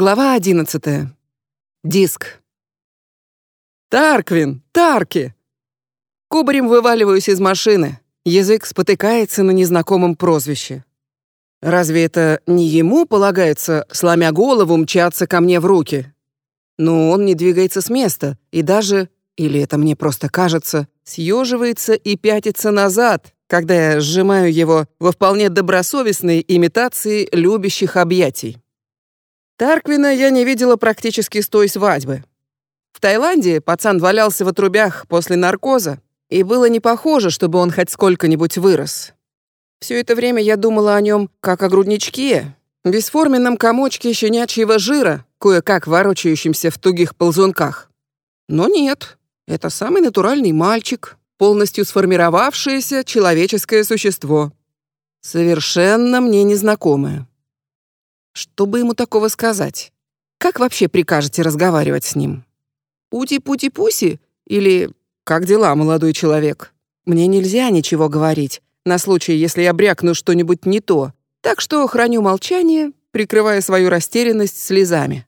Глава 11. Диск. Тарквин, Тарки. Кубарем вываливаюсь из машины. Язык спотыкается на незнакомом прозвище. Разве это не ему полагается, сломя голову, мчаться ко мне в руки? Но он не двигается с места и даже, или это мне просто кажется, съеживается и пятится назад, когда я сжимаю его во вполне добросовестной имитации любящих объятий. Тарквина я не видела практически с той свадьбы. В Таиланде пацан валялся в отрубях после наркоза, и было не похоже, чтобы он хоть сколько-нибудь вырос. Все это время я думала о нем как о грудничке, бесформенном комочке щенячьего жира, кое-как ворочающемся в тугих ползунках. Но нет, это самый натуральный мальчик, полностью сформировавшееся человеческое существо. Совершенно мне незнакомое. Что бы ему такого сказать? Как вообще прикажете разговаривать с ним? Ути-пути-пуси? Или «Как дела, молодой человек?» Мне нельзя ничего говорить, на случай, если я брякну что-нибудь не то, так что храню молчание, прикрывая свою растерянность слезами.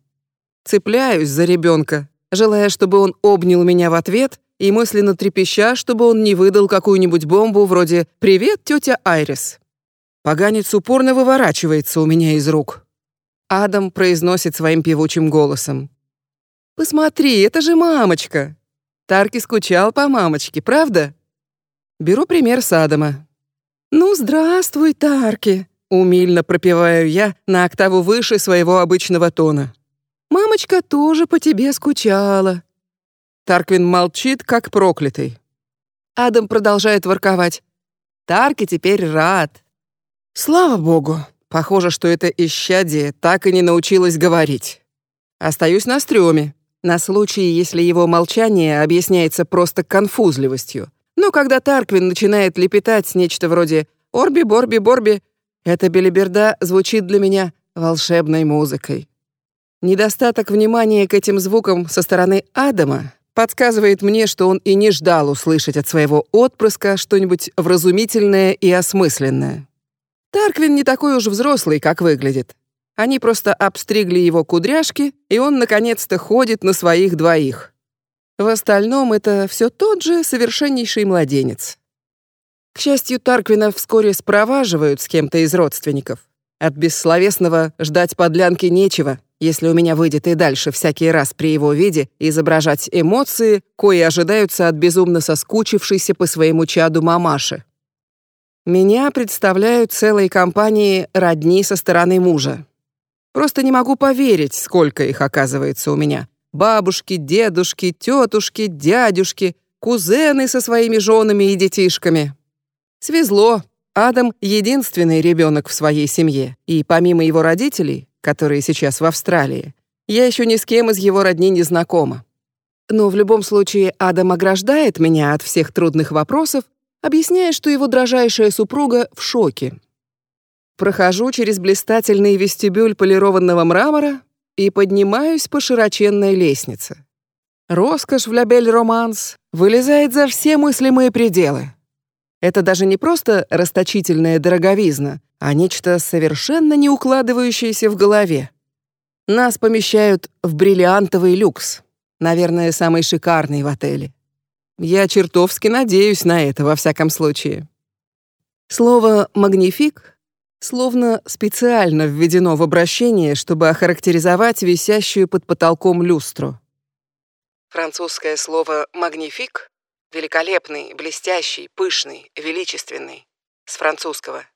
Цепляюсь за ребенка, желая, чтобы он обнял меня в ответ и мысленно трепеща, чтобы он не выдал какую-нибудь бомбу вроде «Привет, тетя Айрис». Поганец упорно выворачивается у меня из рук. Адам произносит своим певучим голосом. «Посмотри, это же мамочка!» Тарки скучал по мамочке, правда? Беру пример с Адама. «Ну, здравствуй, Тарки!» Умильно пропеваю я на октаву выше своего обычного тона. «Мамочка тоже по тебе скучала». Тарквин молчит, как проклятый. Адам продолжает ворковать. Тарки теперь рад. Слава богу, Похоже, что это исчадие так и не научилось говорить. Остаюсь на стрёме, на случай, если его молчание объясняется просто конфузливостью. Но когда Тарквин начинает лепетать нечто вроде «Орби-борби-борби», эта белиберда звучит для меня волшебной музыкой. Недостаток внимания к этим звукам со стороны Адама подсказывает мне, что он и не ждал услышать от своего отпрыска что-нибудь вразумительное и осмысленное. Тарквин не такой уж взрослый, как выглядит. Они просто обстригли его кудряшки, и он наконец-то ходит на своих двоих. В остальном это все тот же совершеннейший младенец. К счастью, Тарквина вскоре спроваживают с кем-то из родственников. От бессловесного ждать подлянки нечего, если у меня выйдет и дальше всякий раз при его виде изображать эмоции, кои ожидаются от безумно соскучившейся по своему чаду мамаши. Меня представляют целой компании родни со стороны мужа. Просто не могу поверить, сколько их оказывается у меня. Бабушки, дедушки, тетушки, дядюшки, кузены со своими женами и детишками. Свезло. Адам — единственный ребенок в своей семье. И помимо его родителей, которые сейчас в Австралии, я еще ни с кем из его родни не знакома. Но в любом случае Адам ограждает меня от всех трудных вопросов объясняя, что его дрожайшая супруга в шоке. Прохожу через блистательный вестибюль полированного мрамора и поднимаюсь по широченной лестнице. Роскошь в Лябель-Романс вылезает за все мыслимые пределы. Это даже не просто расточительная дороговизна, а нечто совершенно не укладывающееся в голове. Нас помещают в бриллиантовый люкс, наверное, самый шикарный в отеле. Я чертовски надеюсь на это во всяком случае. Слово «магнифик» словно специально введено в обращение, чтобы охарактеризовать висящую под потолком люстру. Французское слово «магнифик» — великолепный, блестящий, пышный, величественный. С французского.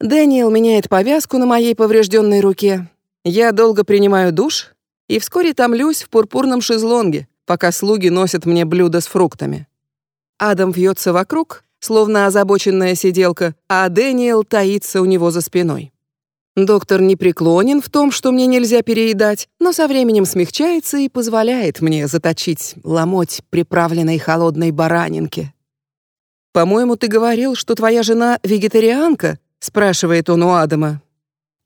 Дэниел меняет повязку на моей поврежденной руке. Я долго принимаю душ и вскоре томлюсь в пурпурном шезлонге, пока слуги носят мне блюда с фруктами. Адам вьется вокруг, словно озабоченная сиделка, а Дэниел таится у него за спиной. Доктор не преклонен в том, что мне нельзя переедать, но со временем смягчается и позволяет мне заточить ломоть приправленной холодной баранинки. «По-моему, ты говорил, что твоя жена вегетарианка?» — спрашивает он у Адама.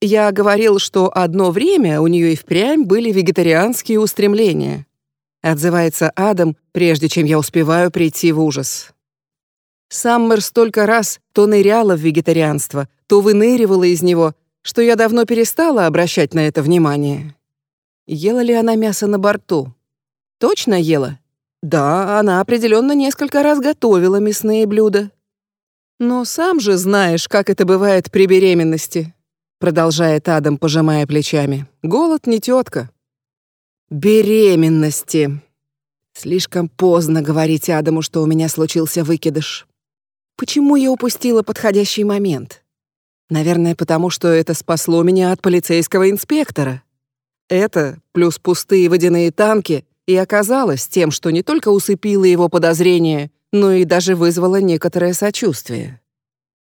Я говорил, что одно время у нее и впрямь были вегетарианские устремления. Отзывается Адам, прежде чем я успеваю прийти в ужас. Саммер столько раз то ныряла в вегетарианство, то выныривала из него, что я давно перестала обращать на это внимание. Ела ли она мясо на борту? Точно ела? Да, она определенно несколько раз готовила мясные блюда. Но сам же знаешь, как это бывает при беременности, продолжает Адам, пожимая плечами. Голод не тетка. Беременности. Слишком поздно говорить Адаму, что у меня случился выкидыш. Почему я упустила подходящий момент? Наверное, потому что это спасло меня от полицейского инспектора. Это, плюс пустые водяные танки, и оказалось тем, что не только усыпило его подозрения, но и даже вызвало некоторое сочувствие.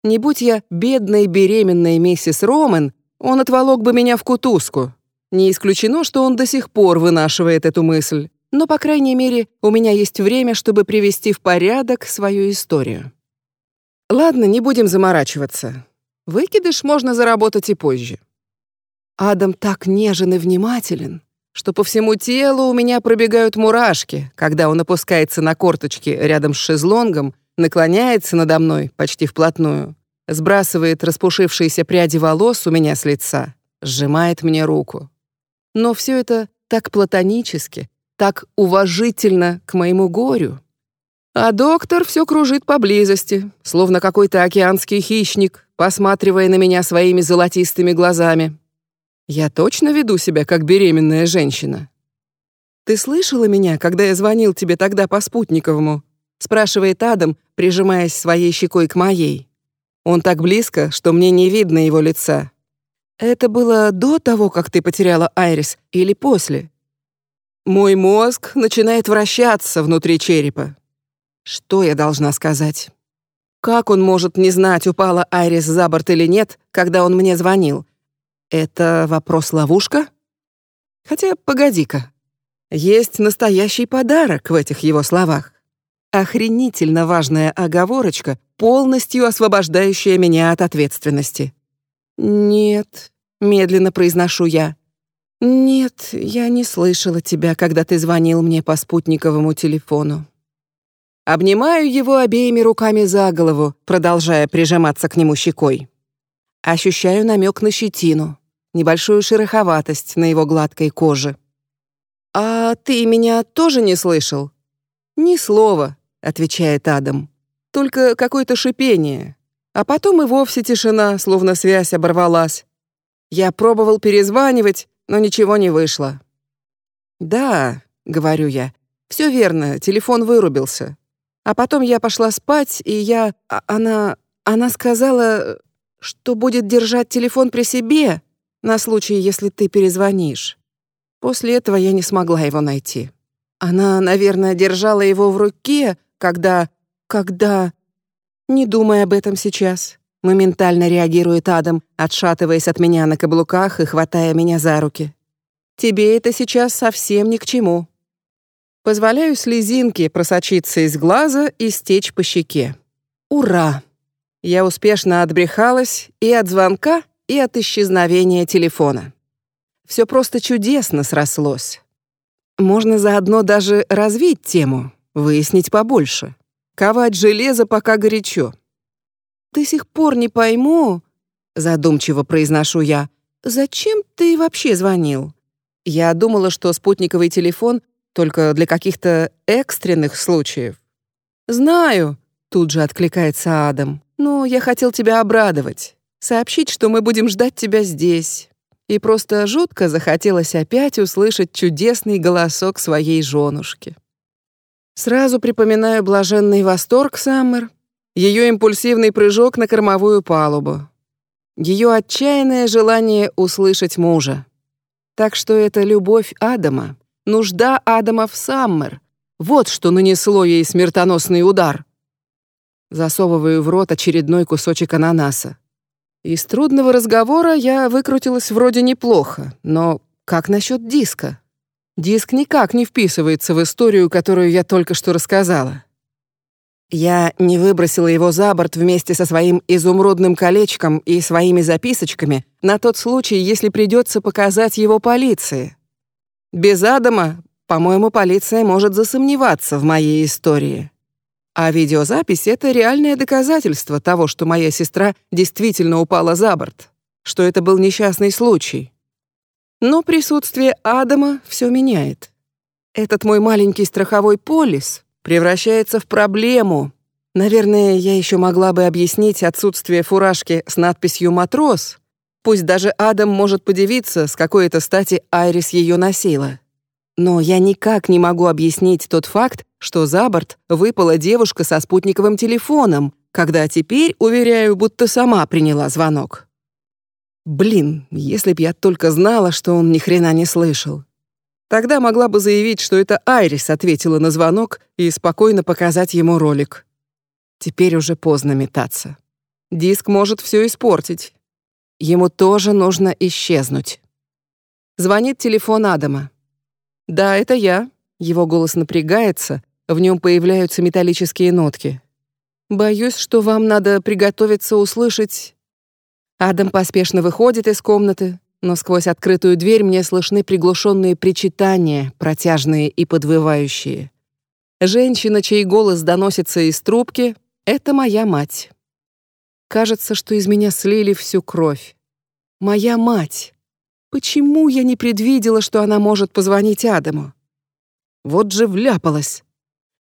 Не будь я бедной беременной миссис Роман, он отволок бы меня в кутузку. Не исключено, что он до сих пор вынашивает эту мысль, но, по крайней мере, у меня есть время, чтобы привести в порядок свою историю. Ладно, не будем заморачиваться. Выкидыш можно заработать и позже. Адам так нежен и внимателен, что по всему телу у меня пробегают мурашки, когда он опускается на корточки рядом с шезлонгом, наклоняется надо мной почти вплотную, сбрасывает распушившиеся пряди волос у меня с лица, сжимает мне руку. Но все это так платонически, так уважительно к моему горю. А доктор все кружит поблизости, словно какой-то океанский хищник, посматривая на меня своими золотистыми глазами. Я точно веду себя как беременная женщина. Ты слышала меня, когда я звонил тебе тогда по спутниковому? спрашивает Адам, прижимаясь своей щекой к моей. Он так близко, что мне не видно его лица. Это было до того, как ты потеряла Айрис, или после? Мой мозг начинает вращаться внутри черепа. Что я должна сказать? Как он может не знать, упала Айрис за борт или нет, когда он мне звонил? Это вопрос-ловушка? Хотя, погоди-ка. Есть настоящий подарок в этих его словах. Охренительно важная оговорочка, полностью освобождающая меня от ответственности. «Нет», — медленно произношу я. «Нет, я не слышала тебя, когда ты звонил мне по спутниковому телефону». Обнимаю его обеими руками за голову, продолжая прижиматься к нему щекой. Ощущаю намек на щетину небольшую шероховатость на его гладкой коже. «А ты меня тоже не слышал?» «Ни слова», — отвечает Адам. «Только какое-то шипение. А потом и вовсе тишина, словно связь оборвалась. Я пробовал перезванивать, но ничего не вышло». «Да», — говорю я, — «все верно, телефон вырубился. А потом я пошла спать, и я... А, она... Она сказала, что будет держать телефон при себе, на случай, если ты перезвонишь. После этого я не смогла его найти. Она, наверное, держала его в руке, когда... когда... Не думай об этом сейчас. Моментально реагирует Адам, отшатываясь от меня на каблуках и хватая меня за руки. Тебе это сейчас совсем ни к чему. Позволяю слезинке просочиться из глаза и стечь по щеке. Ура! Я успешно отбрехалась и от звонка, и от исчезновения телефона. Все просто чудесно срослось. Можно заодно даже развить тему, выяснить побольше. Ковать железо пока горячо. До сих пор не пойму, задумчиво произношу я, зачем ты вообще звонил? Я думала, что спутниковый телефон только для каких-то экстренных случаев. Знаю, тут же откликается Адам. Но я хотел тебя обрадовать сообщить, что мы будем ждать тебя здесь. И просто жутко захотелось опять услышать чудесный голосок своей женушки. Сразу припоминаю блаженный восторг Саммер, ее импульсивный прыжок на кормовую палубу, ее отчаянное желание услышать мужа. Так что это любовь Адама, нужда Адама в Саммер. Вот что нанесло ей смертоносный удар. Засовываю в рот очередной кусочек ананаса. Из трудного разговора я выкрутилась вроде неплохо, но как насчет диска? Диск никак не вписывается в историю, которую я только что рассказала. Я не выбросила его за борт вместе со своим изумрудным колечком и своими записочками на тот случай, если придется показать его полиции. Без Адама, по-моему, полиция может засомневаться в моей истории. А видеозапись — это реальное доказательство того, что моя сестра действительно упала за борт, что это был несчастный случай. Но присутствие Адама все меняет. Этот мой маленький страховой полис превращается в проблему. Наверное, я еще могла бы объяснить отсутствие фуражки с надписью «Матрос». Пусть даже Адам может подивиться, с какой это стати Айрис ее носила. Но я никак не могу объяснить тот факт, что за борт выпала девушка со спутниковым телефоном, когда теперь, уверяю, будто сама приняла звонок. Блин, если б я только знала, что он ни хрена не слышал. Тогда могла бы заявить, что это Айрис ответила на звонок и спокойно показать ему ролик. Теперь уже поздно метаться. Диск может все испортить. Ему тоже нужно исчезнуть. Звонит телефон Адама. «Да, это я». Его голос напрягается, в нем появляются металлические нотки. «Боюсь, что вам надо приготовиться услышать...» Адам поспешно выходит из комнаты, но сквозь открытую дверь мне слышны приглушенные причитания, протяжные и подвывающие. Женщина, чей голос доносится из трубки, — это моя мать. Кажется, что из меня слили всю кровь. Моя мать. Почему я не предвидела, что она может позвонить Адаму? Вот же вляпалась.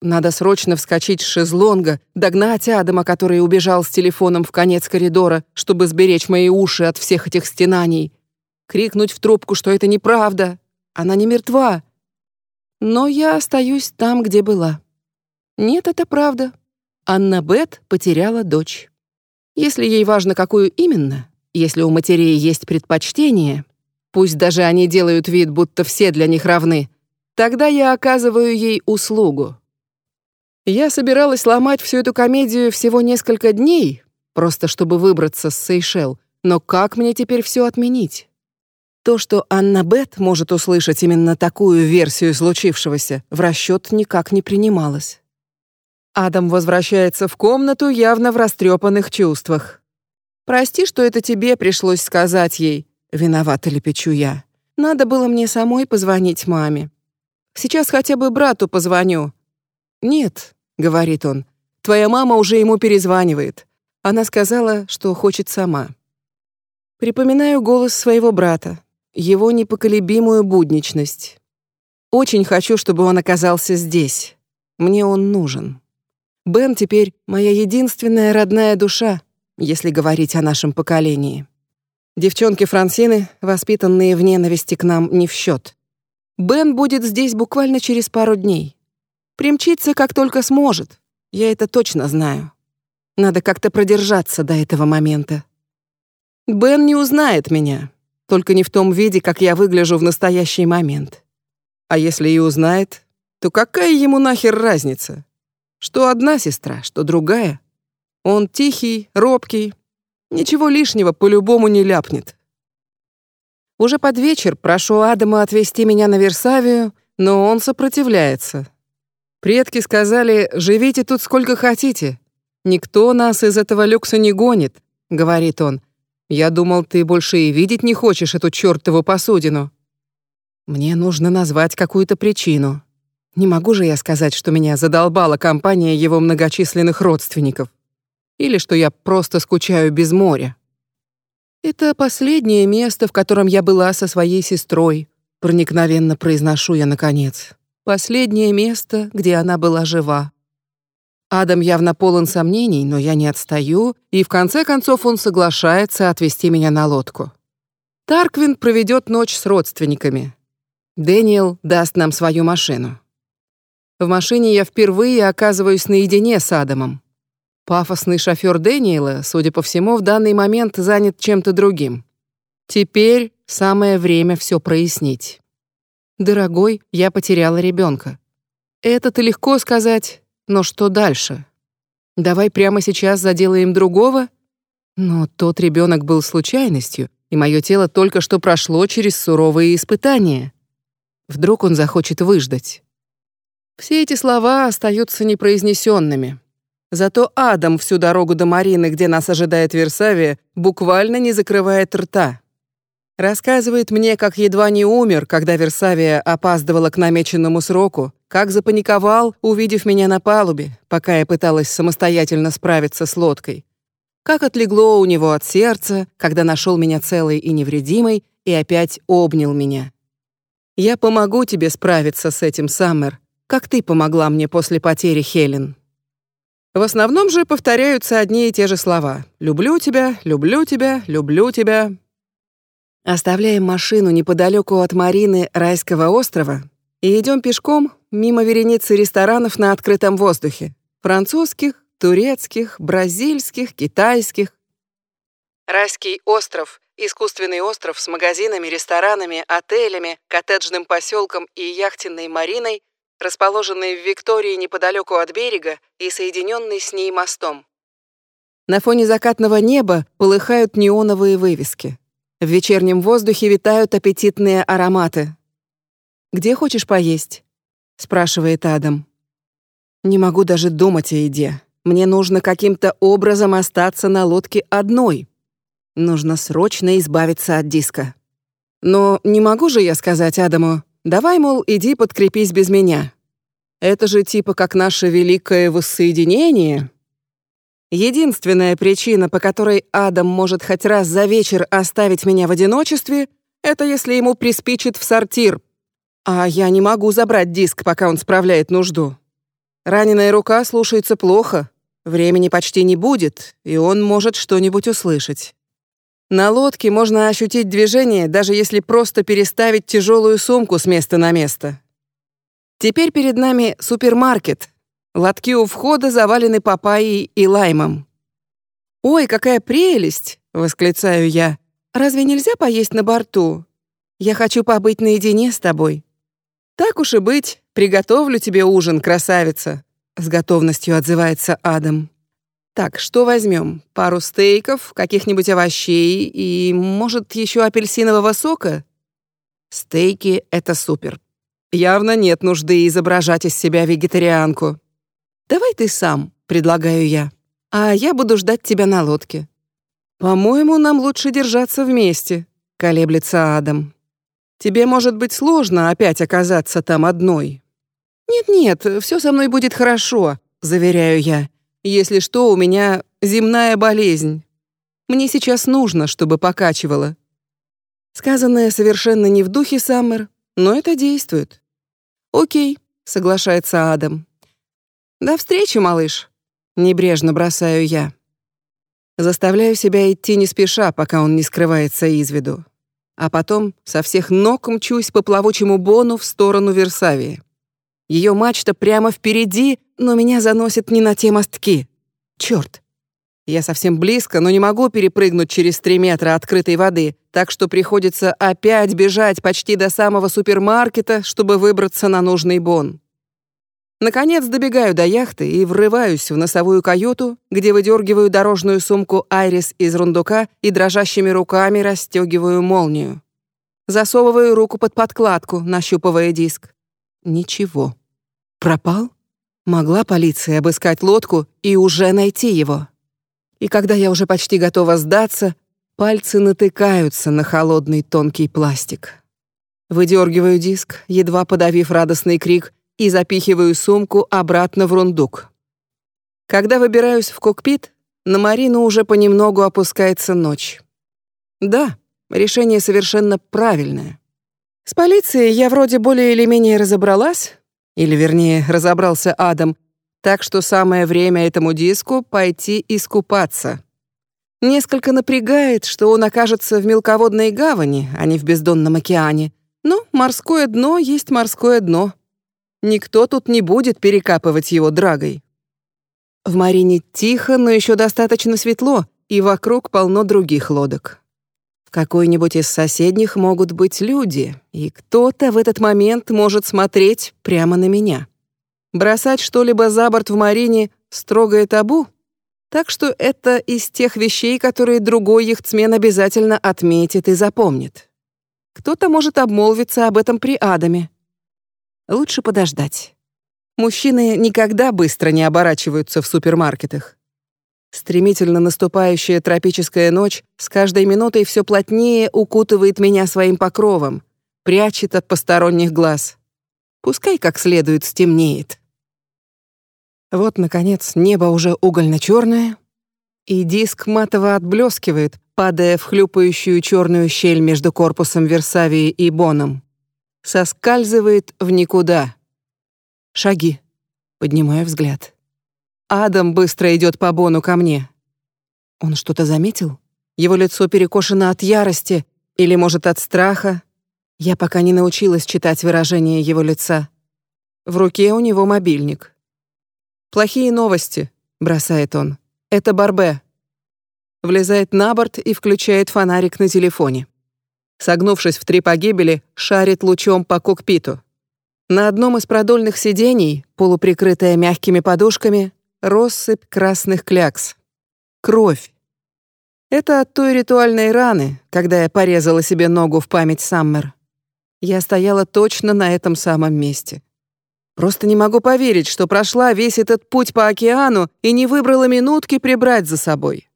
Надо срочно вскочить с шезлонга, догнать Адама, который убежал с телефоном в конец коридора, чтобы сберечь мои уши от всех этих стенаний, крикнуть в трубку, что это неправда, она не мертва. Но я остаюсь там, где была. Нет, это правда. Анна Бет потеряла дочь. Если ей важно, какую именно, если у матерей есть предпочтение, пусть даже они делают вид, будто все для них равны, тогда я оказываю ей услугу. Я собиралась ломать всю эту комедию всего несколько дней, просто чтобы выбраться с Сейшел, но как мне теперь все отменить? То, что Анна Бет может услышать именно такую версию случившегося, в расчет никак не принималось. Адам возвращается в комнату явно в растрепанных чувствах. «Прости, что это тебе пришлось сказать ей», — виновата лепечу я. «Надо было мне самой позвонить маме. Сейчас хотя бы брату позвоню». «Нет», — говорит он, — «твоя мама уже ему перезванивает. Она сказала, что хочет сама». Припоминаю голос своего брата его непоколебимую будничность. Очень хочу, чтобы он оказался здесь. Мне он нужен. Бен теперь моя единственная родная душа, если говорить о нашем поколении. Девчонки Франсины, воспитанные в ненависти к нам, не в счет. Бен будет здесь буквально через пару дней. Примчится, как только сможет. Я это точно знаю. Надо как-то продержаться до этого момента. Бен не узнает меня, только не в том виде, как я выгляжу в настоящий момент. А если и узнает, то какая ему нахер разница? Что одна сестра, что другая. Он тихий, робкий, ничего лишнего по-любому не ляпнет. Уже под вечер прошу Адама отвезти меня на Версавию, но он сопротивляется. Предки сказали, живите тут сколько хотите. Никто нас из этого люкса не гонит, говорит он, я думал, ты больше и видеть не хочешь эту чёртову посудину. Мне нужно назвать какую-то причину. Не могу же я сказать, что меня задолбала компания его многочисленных родственников. Или что я просто скучаю без моря. Это последнее место, в котором я была со своей сестрой, проникновенно произношу я наконец. Последнее место, где она была жива. Адам явно полон сомнений, но я не отстаю, и в конце концов он соглашается отвезти меня на лодку. Тарквин проведет ночь с родственниками. Дэниел даст нам свою машину. В машине я впервые оказываюсь наедине с Адамом. Пафосный шофер Дэниела, судя по всему, в данный момент занят чем-то другим. Теперь самое время все прояснить. Дорогой, я потеряла ребенка. Это-то легко сказать, но что дальше? Давай прямо сейчас заделаем другого? Но тот ребенок был случайностью, и мое тело только что прошло через суровые испытания. Вдруг он захочет выждать. Все эти слова остаются непроизнесенными. Зато Адам всю дорогу до Марины, где нас ожидает Версавия, буквально не закрывает рта. Рассказывает мне, как едва не умер, когда Версавия опаздывала к намеченному сроку, как запаниковал, увидев меня на палубе, пока я пыталась самостоятельно справиться с лодкой. Как отлегло у него от сердца, когда нашел меня целой и невредимой, и опять обнял меня. «Я помогу тебе справиться с этим, Саммер, как ты помогла мне после потери Хелен». В основном же повторяются одни и те же слова. «Люблю тебя, люблю тебя, люблю тебя». Оставляем машину неподалеку от Марины Райского острова и идем пешком мимо вереницы ресторанов на открытом воздухе. Французских, турецких, бразильских, китайских. Райский остров — искусственный остров с магазинами, ресторанами, отелями, коттеджным поселком и яхтенной мариной, расположенный в Виктории неподалеку от берега и соединенный с ней мостом. На фоне закатного неба полыхают неоновые вывески. В вечернем воздухе витают аппетитные ароматы. «Где хочешь поесть?» — спрашивает Адам. «Не могу даже думать о еде. Мне нужно каким-то образом остаться на лодке одной. Нужно срочно избавиться от диска. Но не могу же я сказать Адаму, давай, мол, иди подкрепись без меня. Это же типа как наше великое воссоединение. Единственная причина, по которой Адам может хоть раз за вечер оставить меня в одиночестве, это если ему приспичит в сортир. А я не могу забрать диск, пока он справляет нужду. Раненая рука слушается плохо, Времени почти не будет, и он может что-нибудь услышать. На лодке можно ощутить движение, даже если просто переставить тяжелую сумку с места на место. Теперь перед нами супермаркет. Лотки у входа завалены папайей и лаймом. «Ой, какая прелесть!» — восклицаю я. «Разве нельзя поесть на борту? Я хочу побыть наедине с тобой». «Так уж и быть, приготовлю тебе ужин, красавица», с готовностью отзывается Адам. Так, что возьмем? Пару стейков, каких-нибудь овощей и, может, еще апельсинового сока? Стейки — это супер. Явно нет нужды изображать из себя вегетарианку. Давай ты сам, предлагаю я. А я буду ждать тебя на лодке. По-моему, нам лучше держаться вместе, колеблется Адам. Тебе может быть сложно опять оказаться там одной, «Нет-нет, все со мной будет хорошо», — заверяю я. «Если что, у меня земная болезнь. Мне сейчас нужно, чтобы покачивало». Сказанное совершенно не в духе Саммер, но это действует. «Окей», — соглашается Адам. «До встречи, малыш», — небрежно бросаю я. Заставляю себя идти не спеша, пока он не скрывается из виду. А потом со всех ног мчусь по плавучему бону в сторону Версавии. Ее мачта прямо впереди, но меня заносит не на те мостки. Черт! Я совсем близко, но не могу перепрыгнуть через три метра открытой воды, так что приходится опять бежать почти до самого супермаркета, чтобы выбраться на нужный бон. Наконец добегаю до яхты и врываюсь в носовую каюту, где выдергиваю дорожную сумку Айрис из рундука и дрожащими руками расстегиваю молнию. Засовываю руку под подкладку, нащупывая диск. Ничего. Пропал? Могла полиция обыскать лодку и уже найти его. И когда я уже почти готова сдаться, пальцы натыкаются на холодный тонкий пластик. Выдергиваю диск, едва подавив радостный крик, и запихиваю сумку обратно в рундук. Когда выбираюсь в кокпит, на Марину уже понемногу опускается ночь. Да, решение совершенно правильное. С полицией я вроде более или менее разобралась, или вернее, разобрался Адам, так что самое время этому диску пойти искупаться. Несколько напрягает, что он окажется в мелководной гавани, а не в бездонном океане. Но морское дно есть морское дно. Никто тут не будет перекапывать его драгой. В Марине тихо, но еще достаточно светло, и вокруг полно других лодок какой-нибудь из соседних могут быть люди, и кто-то в этот момент может смотреть прямо на меня. Бросать что-либо за борт в Марине — строгое табу, так что это из тех вещей, которые другой яхтсмен обязательно отметит и запомнит. Кто-то может обмолвиться об этом при Адаме. Лучше подождать. Мужчины никогда быстро не оборачиваются в супермаркетах. Стремительно наступающая тропическая ночь с каждой минутой все плотнее укутывает меня своим покровом, прячет от посторонних глаз. Пускай как следует стемнеет. Вот, наконец, небо уже угольно-черное, и диск матово отблескивает, падая в хлюпающую черную щель между корпусом Версавии и Боном. Соскальзывает в никуда. Шаги. Поднимаю взгляд. Адам быстро идет по Бону ко мне. Он что-то заметил? Его лицо перекошено от ярости или, может, от страха. Я пока не научилась читать выражение его лица. В руке у него мобильник. «Плохие новости», — бросает он. «Это Барбе». Влезает на борт и включает фонарик на телефоне. Согнувшись в три погибели, шарит лучом по кокпиту. На одном из продольных сидений, полуприкрытая мягкими подушками, россыпь красных клякс. Кровь. Это от той ритуальной раны, когда я порезала себе ногу в память Саммер. Я стояла точно на этом самом месте. Просто не могу поверить, что прошла весь этот путь по океану и не выбрала минутки прибрать за собой.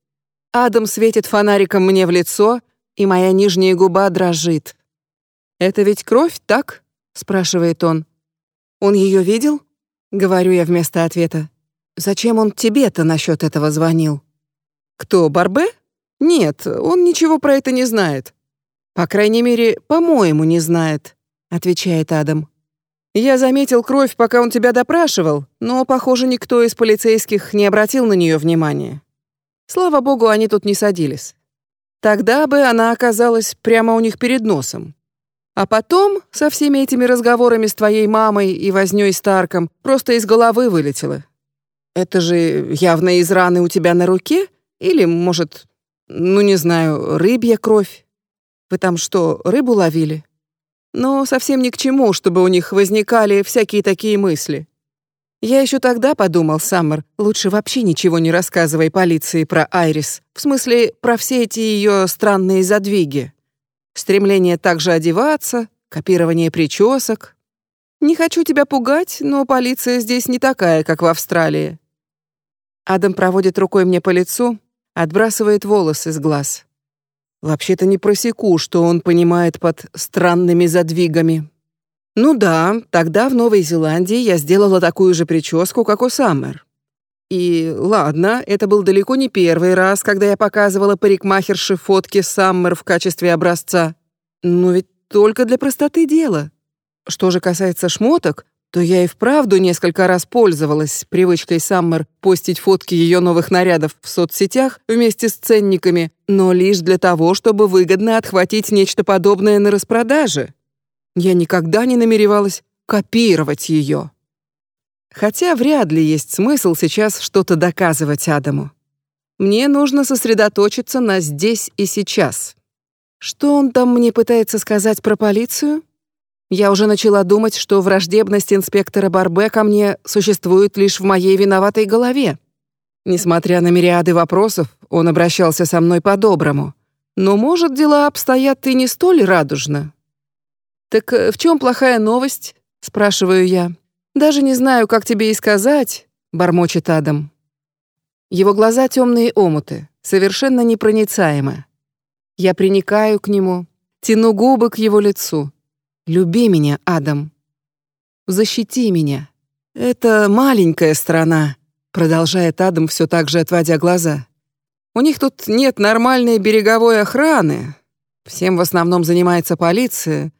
Адам светит фонариком мне в лицо, и моя нижняя губа дрожит. «Это ведь кровь, так?» — спрашивает он. «Он ее видел?» — говорю я вместо ответа. «Зачем он тебе-то насчет этого звонил?» «Кто, Барбе?» «Нет, он ничего про это не знает. По крайней мере, по-моему, не знает», — отвечает Адам. «Я заметил кровь, пока он тебя допрашивал, но, похоже, никто из полицейских не обратил на нее внимания. Слава богу, они тут не садились. Тогда бы она оказалась прямо у них перед носом. А потом, со всеми этими разговорами с твоей мамой и вознёй с Тарком, просто из головы вылетело. Это же явно из раны у тебя на руке? Или, может, ну, не знаю, рыбья кровь? Вы там что, рыбу ловили? Но совсем ни к чему, чтобы у них возникали всякие такие мысли. Я еще тогда подумал, Саммер, лучше вообще ничего не рассказывай полиции про Айрис. В смысле, про все эти ее странные задвиги. Стремление также одеваться, копирование причесок. Не хочу тебя пугать, но полиция здесь не такая, как в Австралии. Адам проводит рукой мне по лицу, отбрасывает волосы с глаз. Вообще-то не просеку, что он понимает под странными задвигами. Ну да, тогда в Новой Зеландии я сделала такую же прическу, как у Саммер. И ладно, это был далеко не первый раз, когда я показывала парикмахерше фотки Саммер в качестве образца. Но ведь только для простоты дела. Что же касается шмоток, то я и вправду несколько раз пользовалась привычкой Саммер постить фотки ее новых нарядов в соцсетях вместе с ценниками, но лишь для того, чтобы выгодно отхватить нечто подобное на распродаже. Я никогда не намеревалась копировать ее. Хотя вряд ли есть смысл сейчас что-то доказывать Адаму. Мне нужно сосредоточиться на здесь и сейчас. Что он там мне пытается сказать про полицию? Я уже начала думать, что враждебность инспектора Барбе ко мне существует лишь в моей виноватой голове. Несмотря на мириады вопросов, он обращался со мной по-доброму. Но, может, дела обстоят и не столь радужно. «Так э, в чем плохая новость?» — спрашиваю я. «Даже не знаю, как тебе и сказать», — бормочет Адам. Его глаза темные омуты, совершенно непроницаемы. Я приникаю к нему, тяну губы к его лицу. «Люби меня, Адам. Защити меня. Это маленькая страна», — продолжает Адам, все так же отводя глаза. «У них тут нет нормальной береговой охраны. Всем в основном занимается полиция,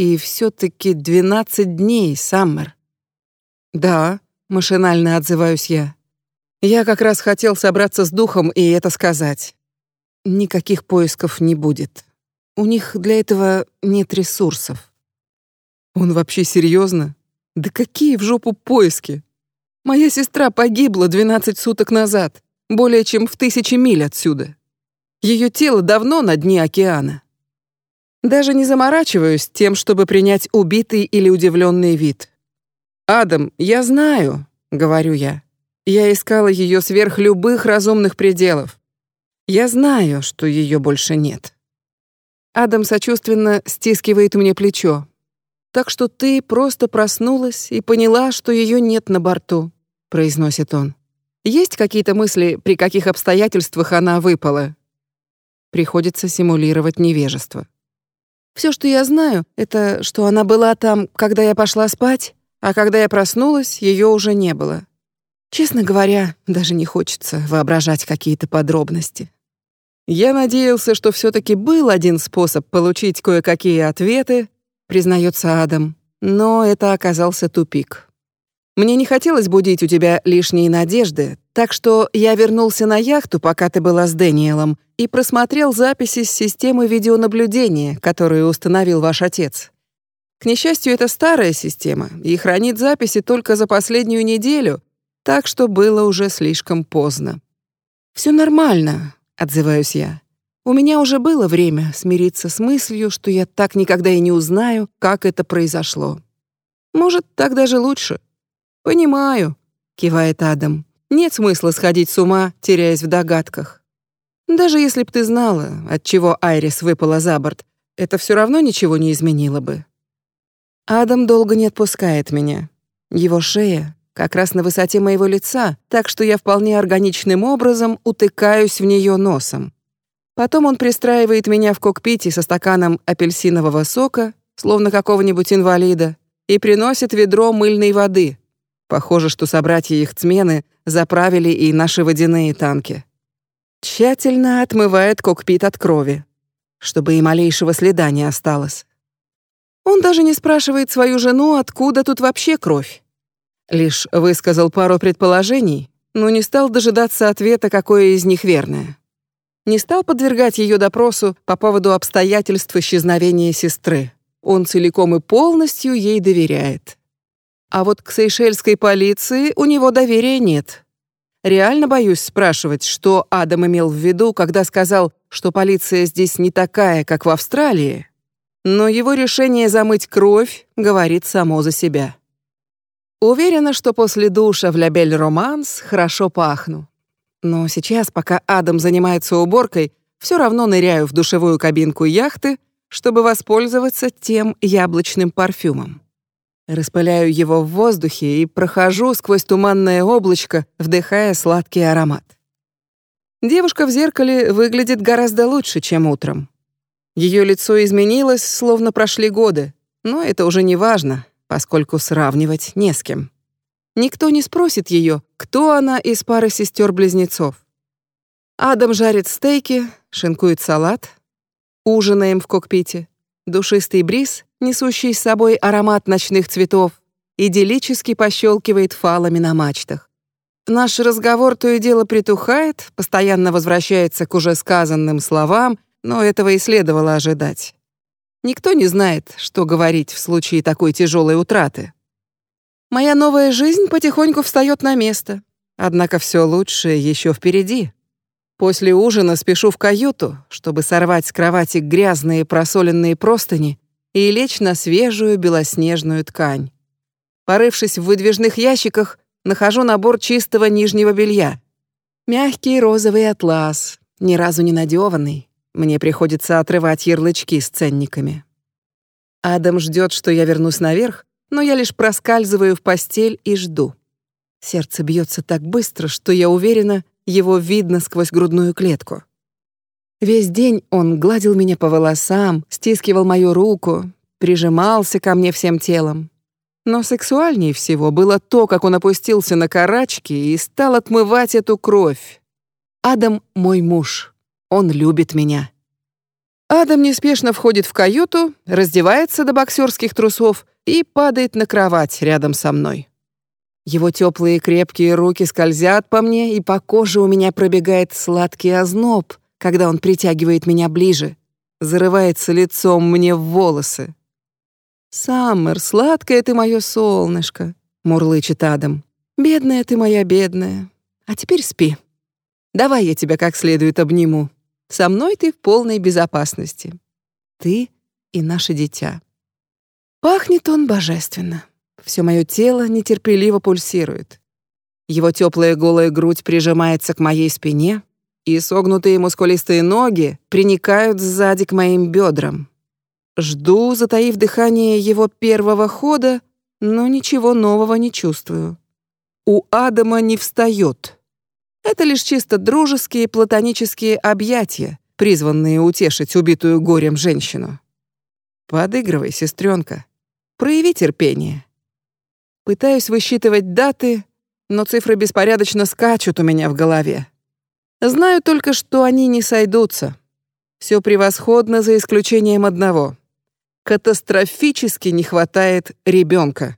и все-таки двенадцать дней, Саммер. Да, машинально отзываюсь я. Я как раз хотел собраться с духом и это сказать. Никаких поисков не будет. У них для этого нет ресурсов. Он вообще серьезно? Да какие в жопу поиски? Моя сестра погибла 12 суток назад, более чем в тысячи миль отсюда. Ее тело давно на дне океана. Даже не заморачиваюсь тем, чтобы принять убитый или удивленный вид. «Адам, я знаю», — говорю я. Я искала ее сверх любых разумных пределов. Я знаю, что ее больше нет. Адам сочувственно стискивает мне плечо. «Так что ты просто проснулась и поняла, что ее нет на борту», — произносит он. «Есть какие-то мысли, при каких обстоятельствах она выпала?» Приходится симулировать невежество. Все, что я знаю, это что она была там, когда я пошла спать, а когда я проснулась, ее уже не было. Честно говоря, даже не хочется воображать какие-то подробности. Я надеялся, что все-таки был один способ получить кое-какие ответы, признается Адам, но это оказался тупик. Мне не хотелось будить у тебя лишние надежды, так что я вернулся на яхту, пока ты была с Дэниелом, и просмотрел записи с системы видеонаблюдения, которую установил ваш отец. К несчастью, это старая система и хранит записи только за последнюю неделю, так что было уже слишком поздно. Все нормально, отзываюсь я. У меня уже было время смириться с мыслью, что я так никогда и не узнаю, как это произошло. Может, так даже лучше. Понимаю, кивает Адам. Нет смысла сходить с ума, теряясь в догадках. Даже если б ты знала, от чего Айрис выпала за борт, это все равно ничего не изменило бы. Адам долго не отпускает меня. Его шея как раз на высоте моего лица, так что я вполне органичным образом утыкаюсь в нее носом. Потом он пристраивает меня в кокпите со стаканом апельсинового сока, словно какого-нибудь инвалида, и приносит ведро мыльной воды. Похоже, что собратья их цмены заправили и наши водяные танки. Тщательно отмывает кокпит от крови, чтобы и малейшего следа не осталось. Он даже не спрашивает свою жену, откуда тут вообще кровь. Лишь высказал пару предположений, но не стал дожидаться ответа, какое из них верное. Не стал подвергать ее допросу по поводу обстоятельств исчезновения сестры. Он целиком и полностью ей доверяет. А вот к сейшельской полиции у него доверия нет. Реально боюсь спрашивать, что Адам имел в виду, когда сказал, что полиция здесь не такая, как в Австралии, но его решение замыть кровь говорит само за себя. Уверена, что после душа в Лябель Романс хорошо пахну. Но сейчас, пока Адам занимается уборкой, все равно ныряю в душевую кабинку яхты, чтобы воспользоваться тем яблочным парфюмом. Распыляю его в воздухе и прохожу сквозь туманное облачко, вдыхая сладкий аромат. Девушка в зеркале выглядит гораздо лучше, чем утром. Ее лицо изменилось, словно прошли годы, но это уже не важно, поскольку сравнивать не с кем. Никто не спросит ее, кто она из пары сестер-близнецов. Адам жарит стейки, шинкует салат. Ужинаем в кокпите. Душистый бриз, несущий с собой аромат ночных цветов, идиллически пощелкивает фалами на мачтах. Наш разговор то и дело притухает, постоянно возвращается к уже сказанным словам — но этого и следовало ожидать. Никто не знает, что говорить в случае такой тяжелой утраты. Моя новая жизнь потихоньку встает на место, однако все лучшее еще впереди. После ужина спешу в каюту, чтобы сорвать с кровати грязные просоленные простыни и лечь на свежую белоснежную ткань. Порывшись в выдвижных ящиках, нахожу набор чистого нижнего белья. Мягкий розовый атлас, ни разу не надеванный, мне приходится отрывать ярлычки с ценниками. Адам ждет, что я вернусь наверх, но я лишь проскальзываю в постель и жду. Сердце бьется так быстро, что я уверена, его видно сквозь грудную клетку. Весь день он гладил меня по волосам, стискивал мою руку, прижимался ко мне всем телом. Но сексуальнее всего было то, как он опустился на карачки и стал отмывать эту кровь. Адам — мой муж. Он любит меня. Адам неспешно входит в каюту, раздевается до боксерских трусов и падает на кровать рядом со мной. Его теплые крепкие руки скользят по мне, и по коже у меня пробегает сладкий озноб, когда он притягивает меня ближе, зарывается лицом мне в волосы. «Саммер, сладкое ты мое солнышко», — мурлычет Адам. «Бедная ты моя бедная. А теперь спи. Давай я тебя как следует обниму». Со мной ты в полной безопасности. Ты и наше дитя. Пахнет он божественно. Все мое тело нетерпеливо пульсирует. Его теплая голая грудь прижимается к моей спине, и согнутые мускулистые ноги приникают сзади к моим бедрам. Жду, затаив дыхание его первого хода, но ничего нового не чувствую. У Адама не встает. Это лишь чисто дружеские платонические объятия, призванные утешить убитую горем женщину. Подыгрывай, сестренка. Прояви терпение. Пытаюсь высчитывать даты, но цифры беспорядочно скачут у меня в голове. Знаю только, что они не сойдутся. Все превосходно за исключением одного. Катастрофически не хватает ребенка.